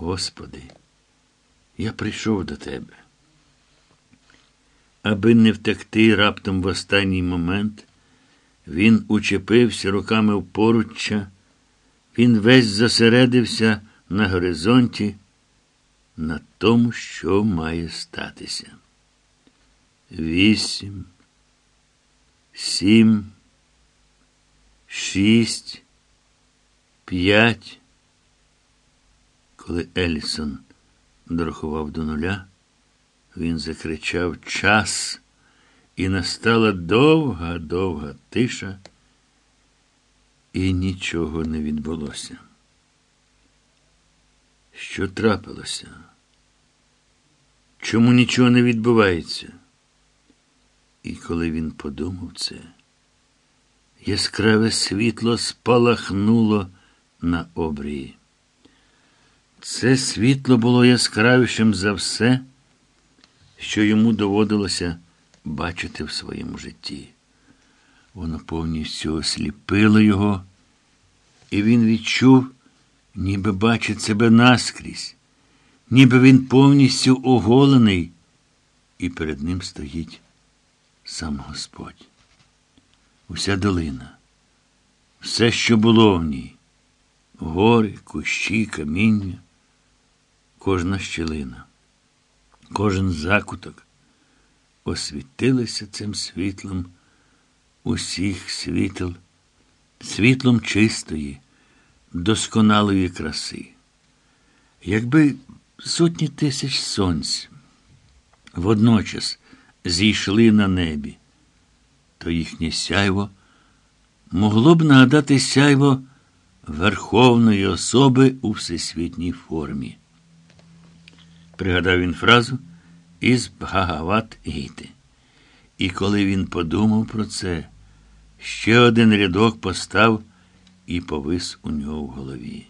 Господи, я прийшов до Тебе. Аби не втекти раптом в останній момент, він учепився руками в поруччя, він весь зосередився на горизонті, на тому, що має статися. Вісім, сім, шість, п'ять. Коли Елісон дорахував до нуля, він закричав час, і настала довга, довга тиша, і нічого не відбулося. Що трапилося? Чому нічого не відбувається? І коли він подумав це, яскраве світло спалахнуло на обрії. Це світло було яскравішим за все, що йому доводилося бачити в своєму житті. Воно повністю осліпило його, і він відчув, ніби бачить себе наскрізь, ніби він повністю оголений, і перед ним стоїть сам Господь. Уся долина, все, що було в ній, гори, кущі, каміння, кожна щілина, кожен закуток освітилися цим світлом усіх світл, світлом чистої, досконалої краси. Якби сотні тисяч сонць водночас зійшли на небі, то їхнє сяйво могло б нагадати сяйво Верховної особи у всесвітній формі. Пригадав він фразу із Бхагават Гіти. І коли він подумав про це, ще один рядок постав і повис у нього в голові.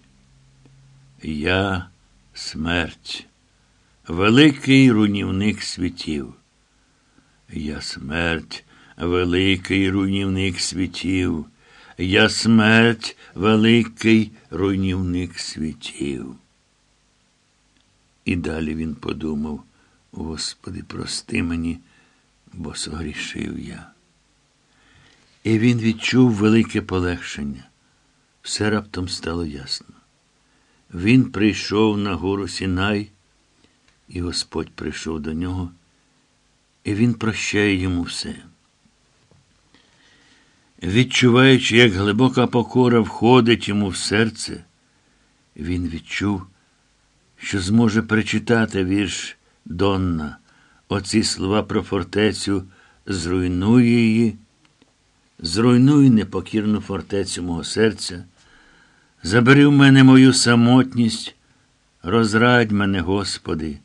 Я смерть, великий руйнівник світів. Я смерть, великий руйнівник світів. Я смерть, великий руйнівник світів. І далі він подумав, Господи, прости мені, бо согрішив я. І він відчув велике полегшення. Все раптом стало ясно. Він прийшов на гору Сінай, і Господь прийшов до нього, і він прощає йому все. Відчуваючи, як глибока покора входить йому в серце, він відчув, що зможе прочитати вірш Донна. Оці слова про фортецю зруйнує її, зруйнуй непокірну фортецю мого серця, забери в мене мою самотність, розрадь мене, Господи,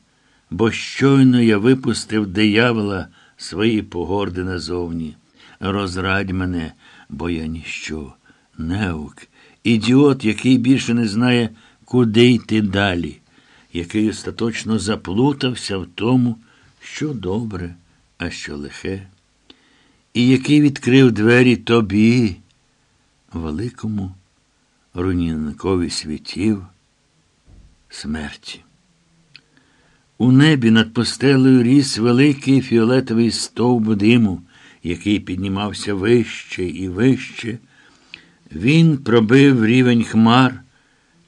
бо щойно я випустив диявола свої погорди назовні. Розрадь мене, бо я ніщо, неук, ідіот, який більше не знає, куди йти далі, який остаточно заплутався в тому, що добре, а що лихе, і який відкрив двері тобі, великому руйнівникові світів смерті. У небі над постелею ріс великий фіолетовий стовб диму який піднімався вище і вище, він пробив рівень хмар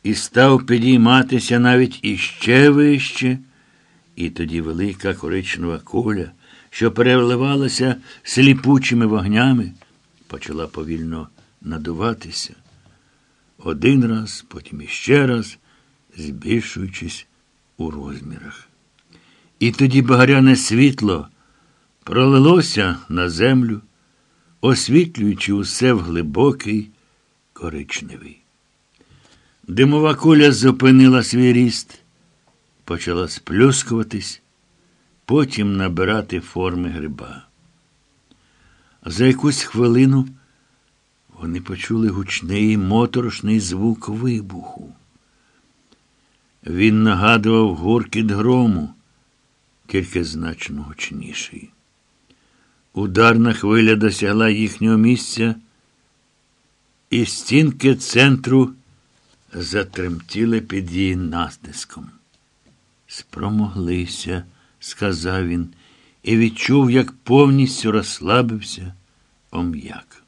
і став підійматися навіть іще вище, і тоді велика коричнева куля, що переливалася сліпучими вогнями, почала повільно надуватися. Один раз, потім іще раз, збільшуючись у розмірах. І тоді багаряне світло пролилося на землю, освітлюючи усе в глибокий коричневий. Димова куля зупинила свій ріст, почала сплюскуватись, потім набирати форми гриба. За якусь хвилину вони почули гучний моторошний звук вибуху. Він нагадував гуркіт грому, тільки значно гучніший. Ударна хвиля досягла їхнього місця, і стінки центру затремтіли під її натиском. Спромоглися, сказав він, і відчув, як повністю розслабився ом'як.